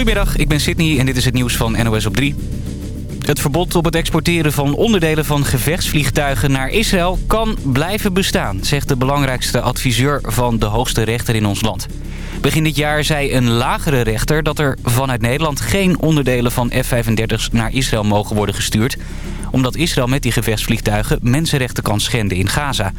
Goedemiddag, ik ben Sydney en dit is het nieuws van NOS op 3. Het verbod op het exporteren van onderdelen van gevechtsvliegtuigen naar Israël kan blijven bestaan, zegt de belangrijkste adviseur van de hoogste rechter in ons land. Begin dit jaar zei een lagere rechter dat er vanuit Nederland geen onderdelen van F-35's naar Israël mogen worden gestuurd. Omdat Israël met die gevechtsvliegtuigen mensenrechten kan schenden in Gaza.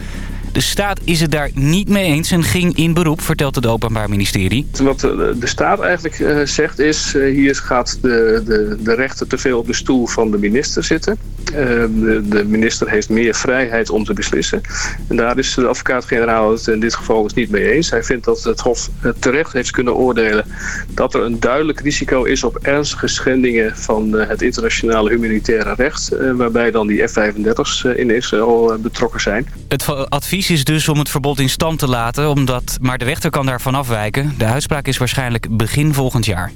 De staat is het daar niet mee eens en ging in beroep, vertelt het Openbaar Ministerie. Wat de staat eigenlijk uh, zegt is, uh, hier gaat de, de, de rechter te veel op de stoel van de minister zitten. Uh, de, de, minister heeft meer vrijheid om te beslissen. En daar is de advocaat-generaal het in dit geval dus niet mee eens. Hij vindt dat het Hof terecht heeft kunnen oordelen dat er een duidelijk risico is op ernstige schendingen van het internationale humanitaire recht. waarbij dan die F-35's in Israël betrokken zijn. Het advies is dus om het verbod in stand te laten, omdat, maar de rechter kan daarvan afwijken. De uitspraak is waarschijnlijk begin volgend jaar.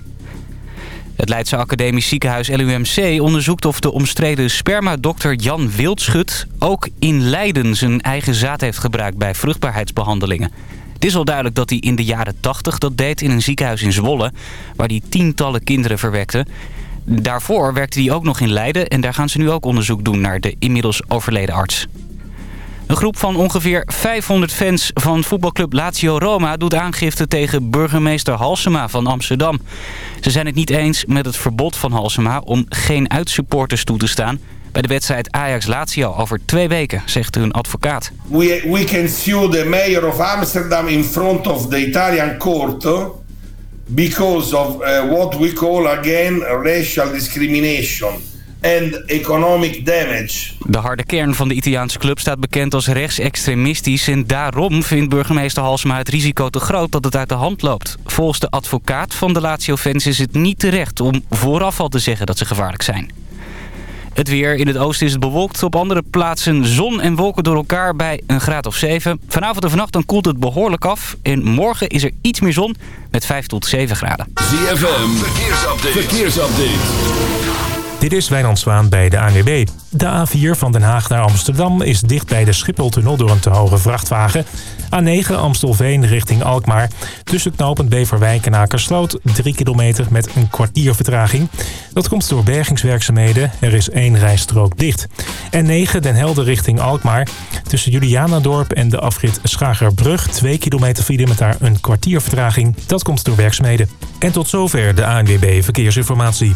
Het Leidse Academisch Ziekenhuis LUMC onderzoekt of de omstreden spermadokter Jan Wildschut... ook in Leiden zijn eigen zaad heeft gebruikt bij vruchtbaarheidsbehandelingen. Het is al duidelijk dat hij in de jaren 80 dat deed in een ziekenhuis in Zwolle... waar hij tientallen kinderen verwekte. Daarvoor werkte hij ook nog in Leiden en daar gaan ze nu ook onderzoek doen naar de inmiddels overleden arts. Een groep van ongeveer 500 fans van voetbalclub Lazio Roma... doet aangifte tegen burgemeester Halsema van Amsterdam. Ze zijn het niet eens met het verbod van Halsema... om geen uitsupporters toe te staan bij de wedstrijd Ajax-Lazio over twee weken, zegt hun advocaat. We, we can sue the mayor of Amsterdam in front of the Italian court because of uh, what we call again racial discrimination and economic damage. De harde kern van de Italiaanse club staat bekend als rechtsextremistisch... en daarom vindt burgemeester Halsema het risico te groot dat het uit de hand loopt. Volgens de advocaat van de Lazio-fans is het niet terecht om vooraf al te zeggen dat ze gevaarlijk zijn. Het weer. In het oosten is het bewolkt. Op andere plaatsen zon en wolken door elkaar bij een graad of 7. Vanavond en vannacht dan koelt het behoorlijk af. En morgen is er iets meer zon met 5 tot 7 graden. ZFM. Verkeersupdate. Verkeersupdate. Dit is Wijnand Zwaan bij de ANWB. De A4 van Den Haag naar Amsterdam is dicht bij de Schipholtunnel door een te hoge vrachtwagen. A9 Amstelveen richting Alkmaar. Tussen knooppunt Beverwijk en Akersloot 3 kilometer met een kwartier vertraging. Dat komt door bergingswerkzaamheden. Er is één rijstrook dicht. En 9 Den Helder richting Alkmaar. Tussen Julianadorp en de afrit Schagerbrug 2 kilometer file met daar een kwartier vertraging. Dat komt door werkzaamheden. En tot zover de ANWB Verkeersinformatie.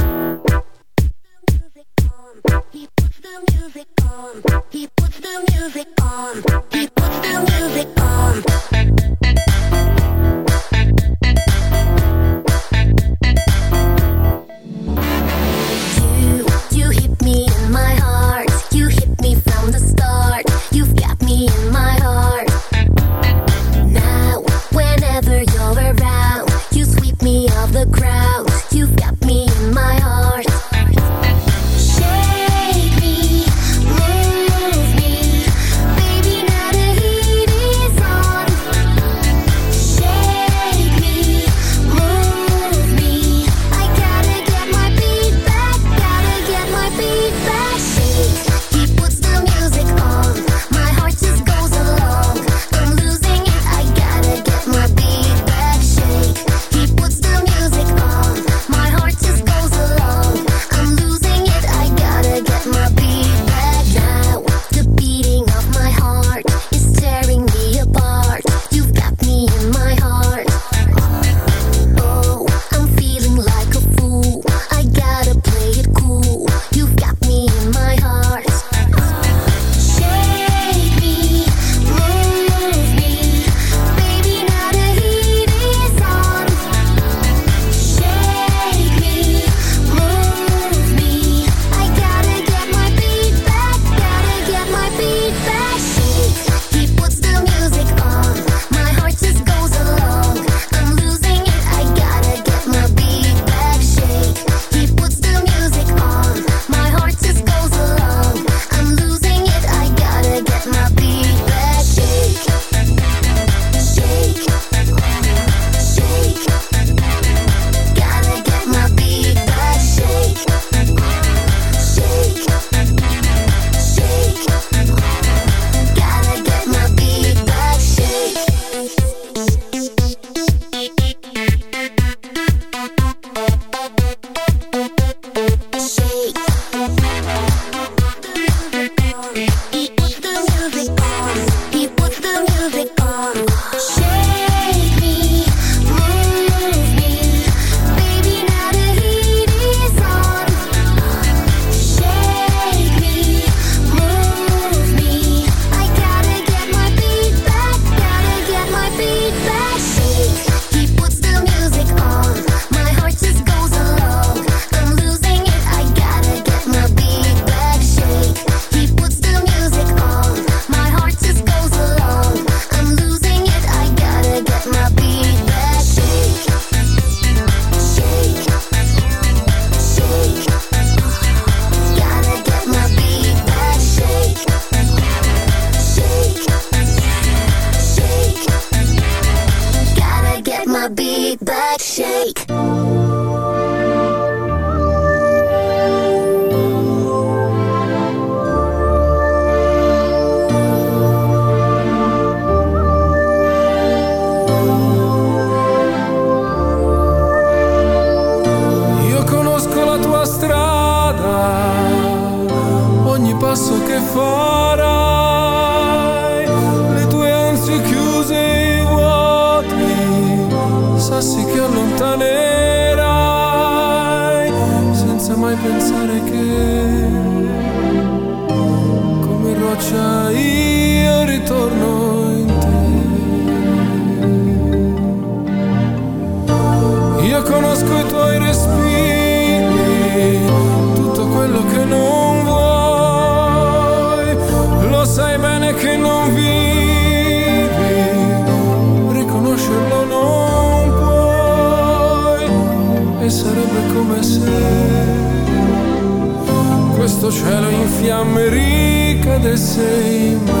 fora. sto cielo in fiamme ricca sei seme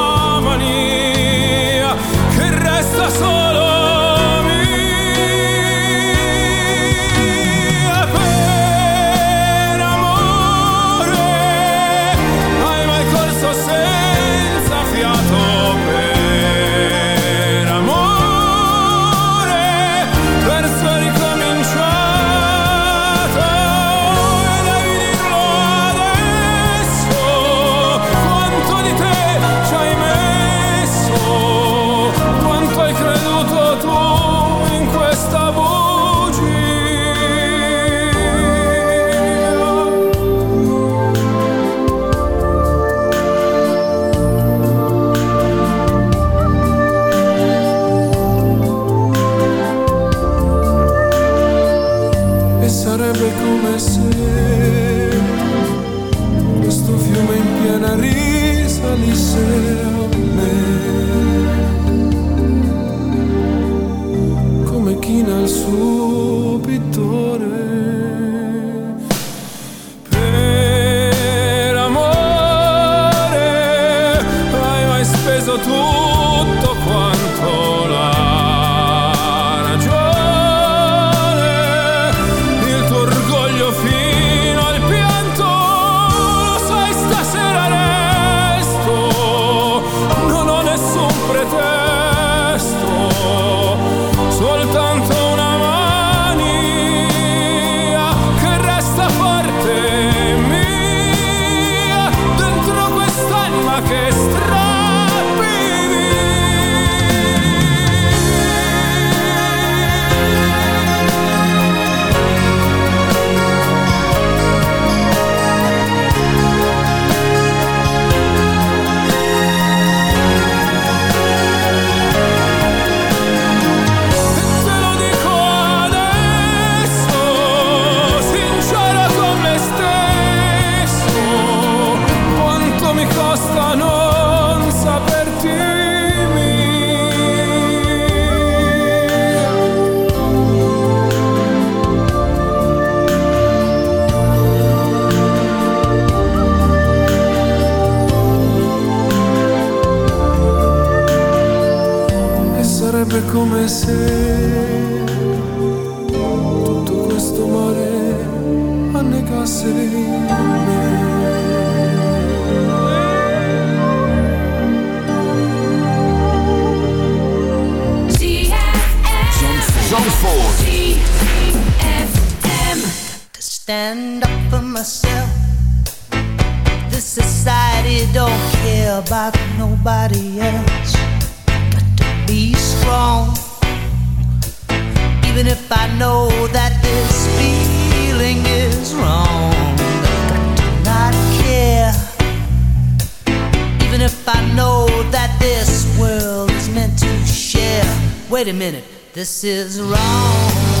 Blessed. a minute, this is wrong.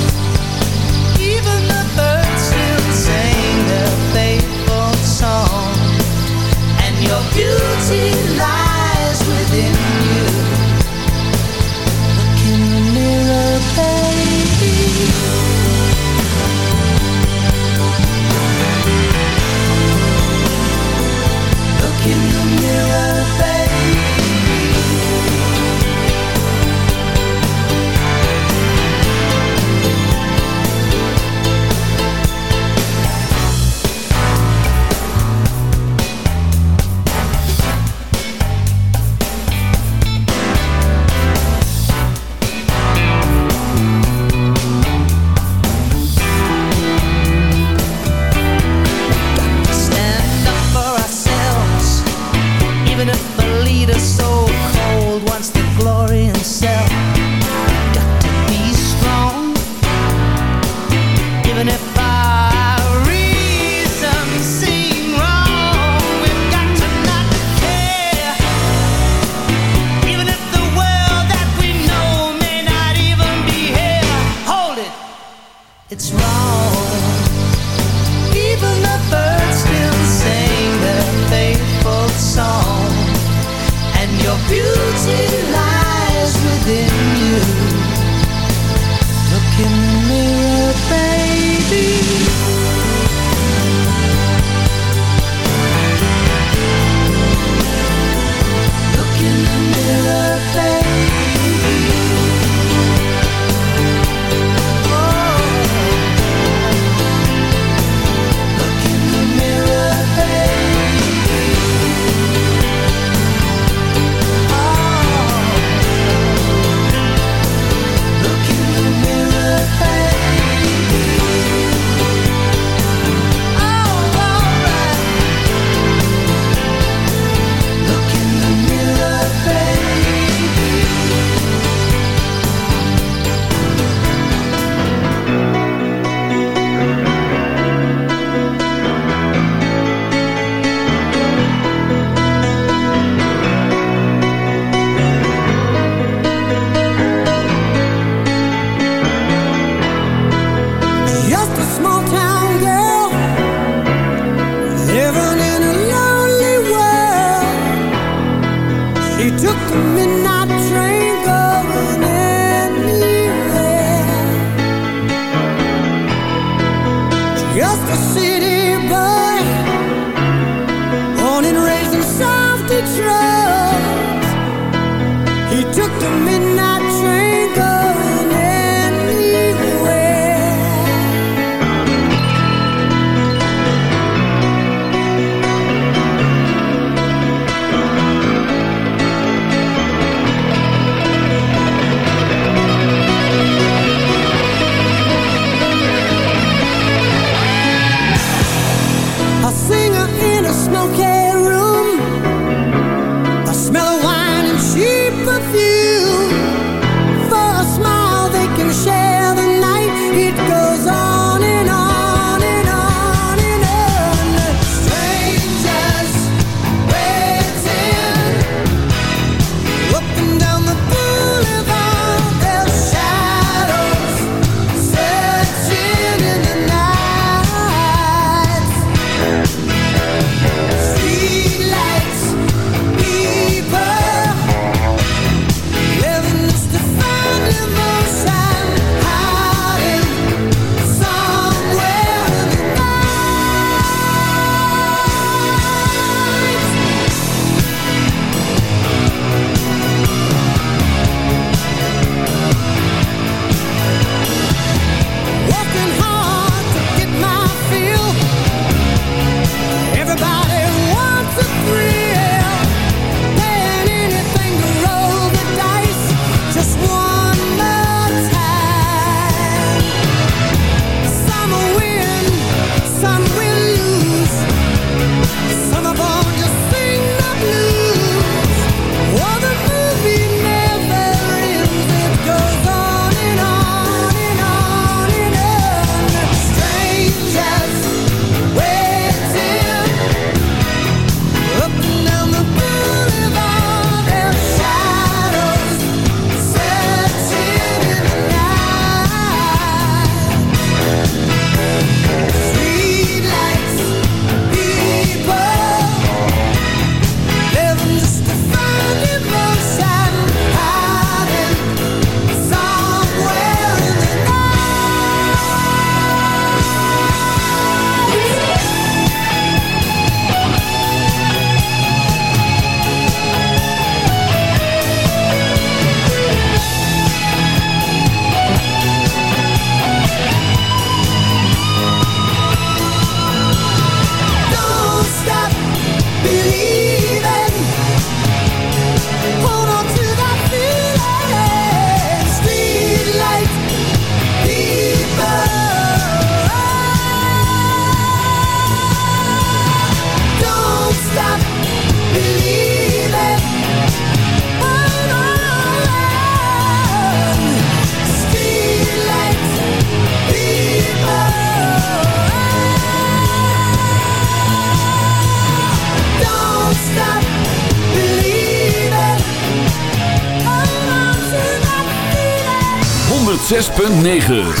9.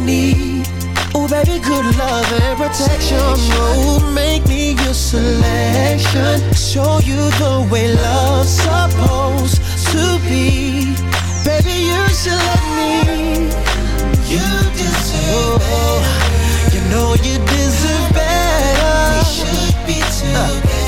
need. Oh, baby, good love and protection. Oh, make me your selection. Show you the way love's supposed to be. Baby, you should let me. You deserve better. You know you deserve better. We should be together, baby.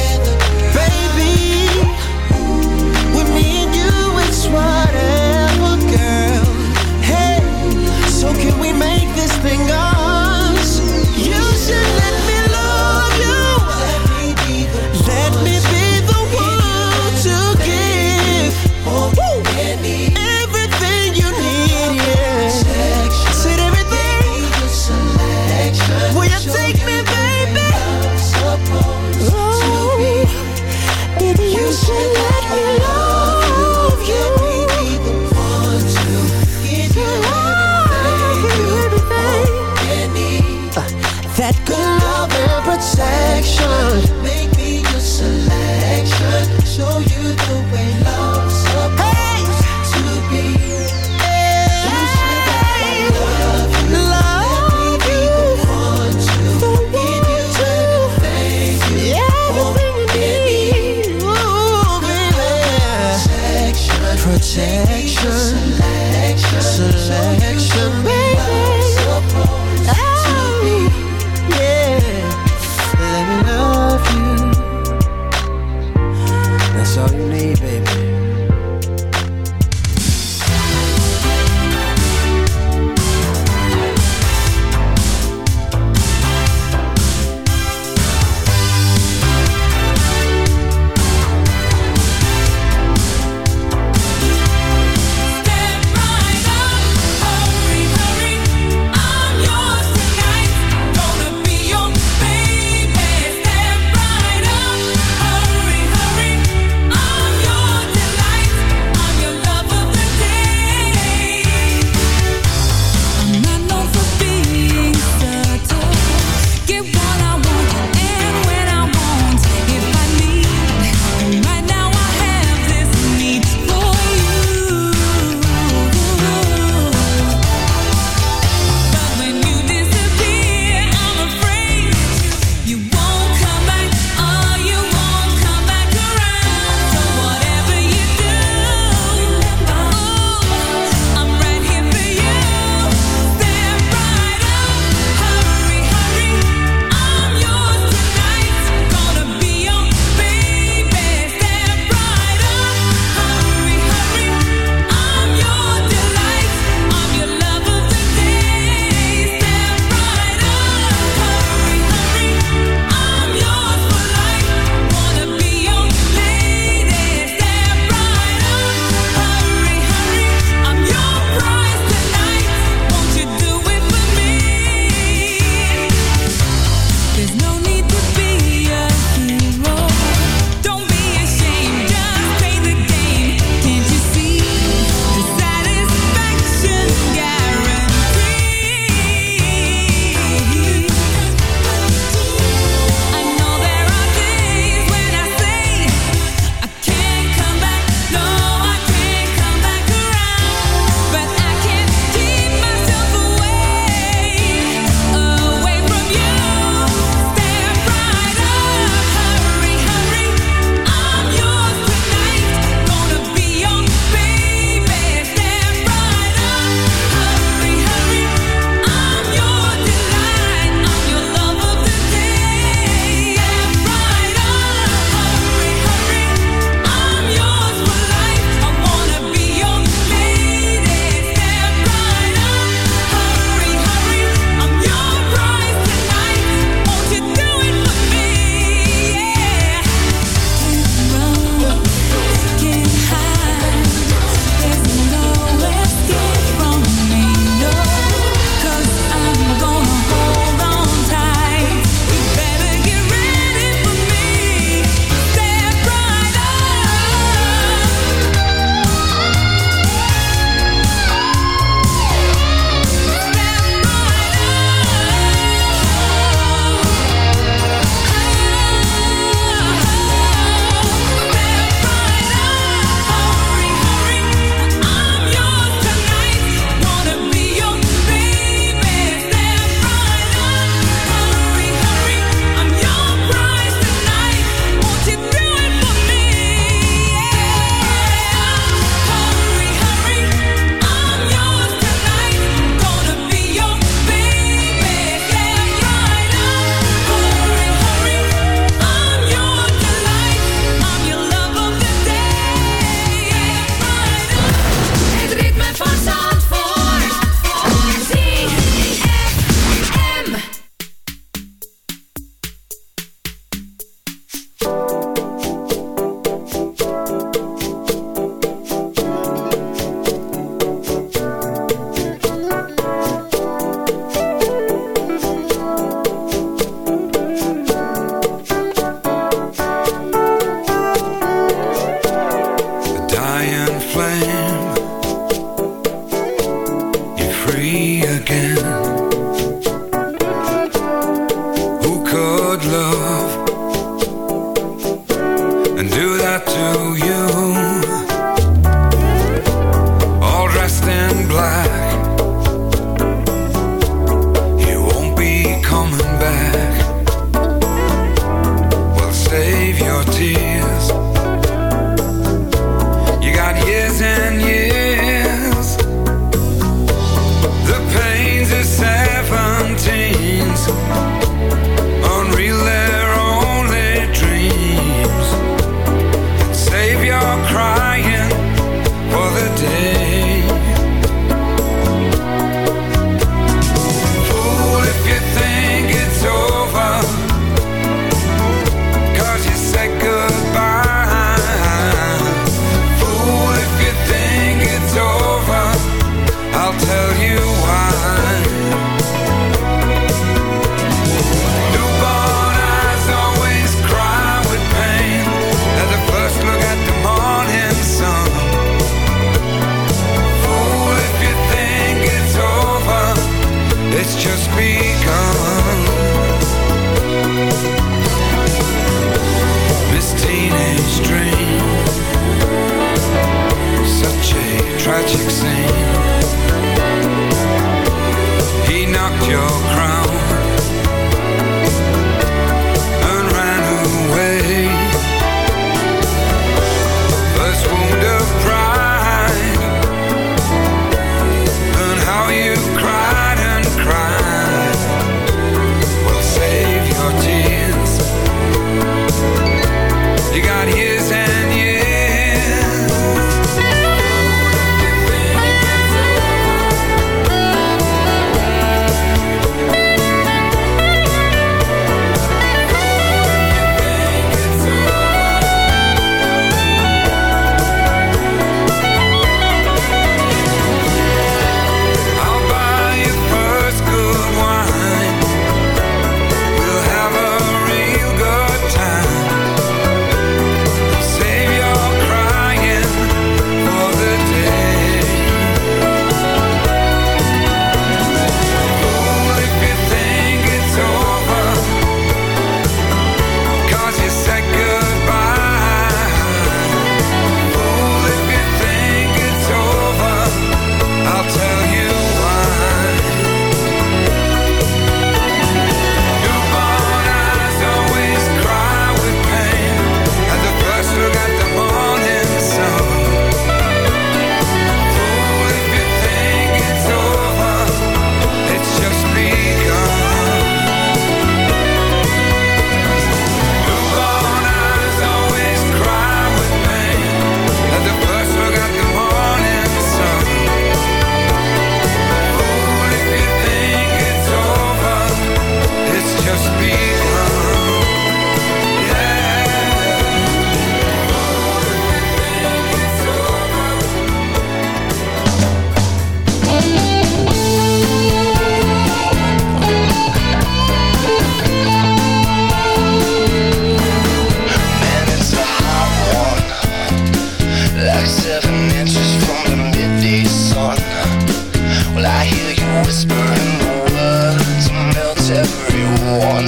Everyone,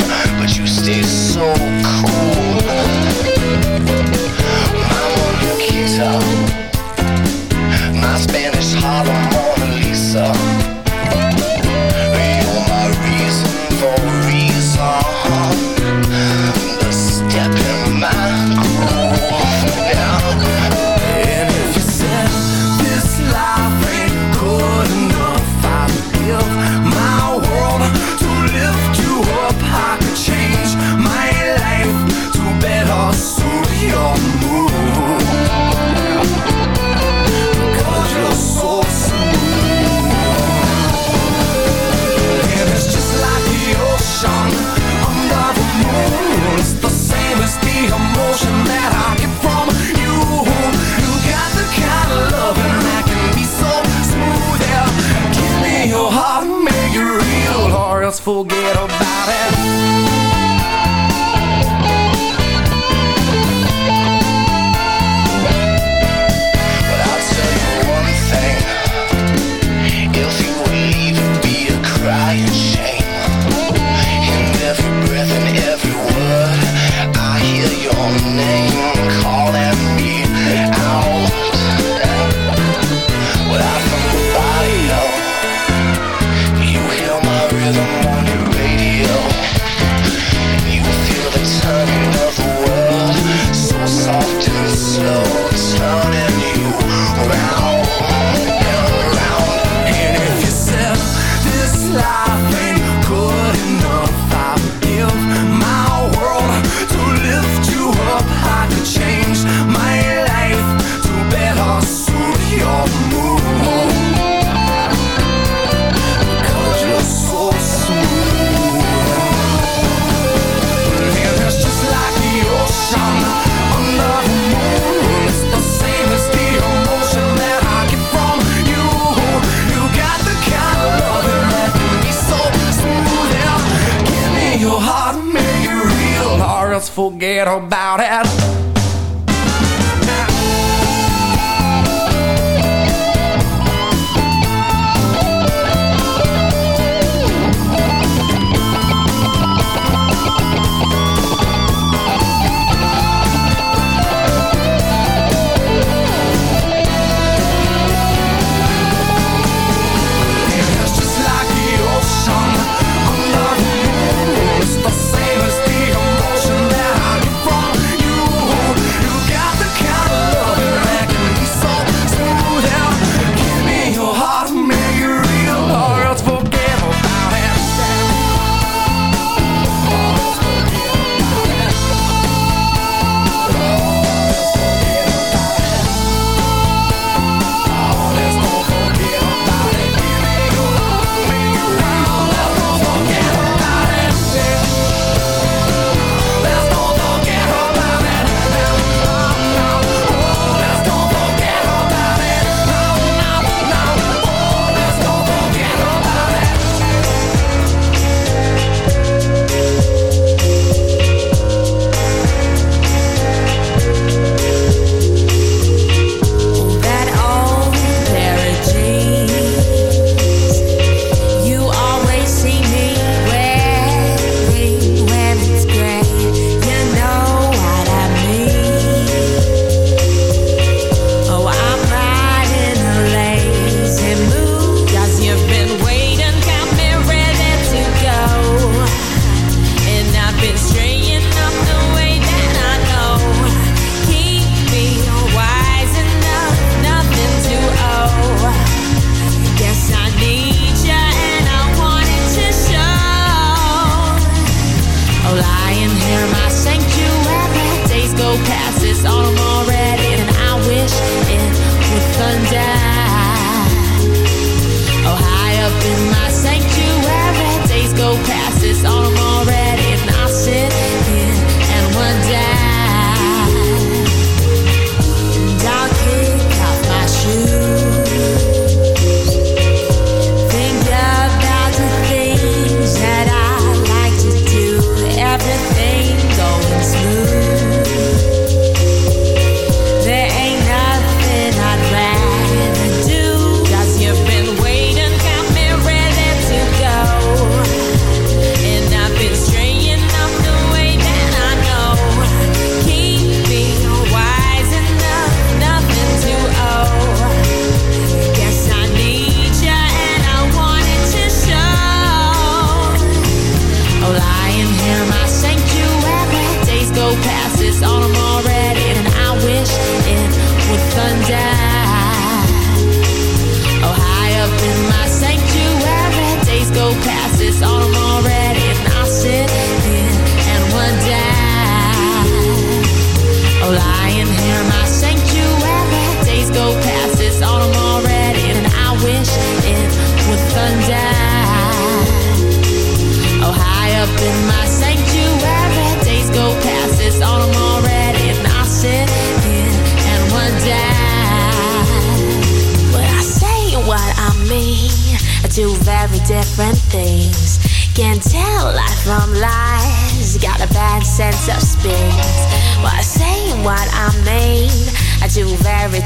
little about it.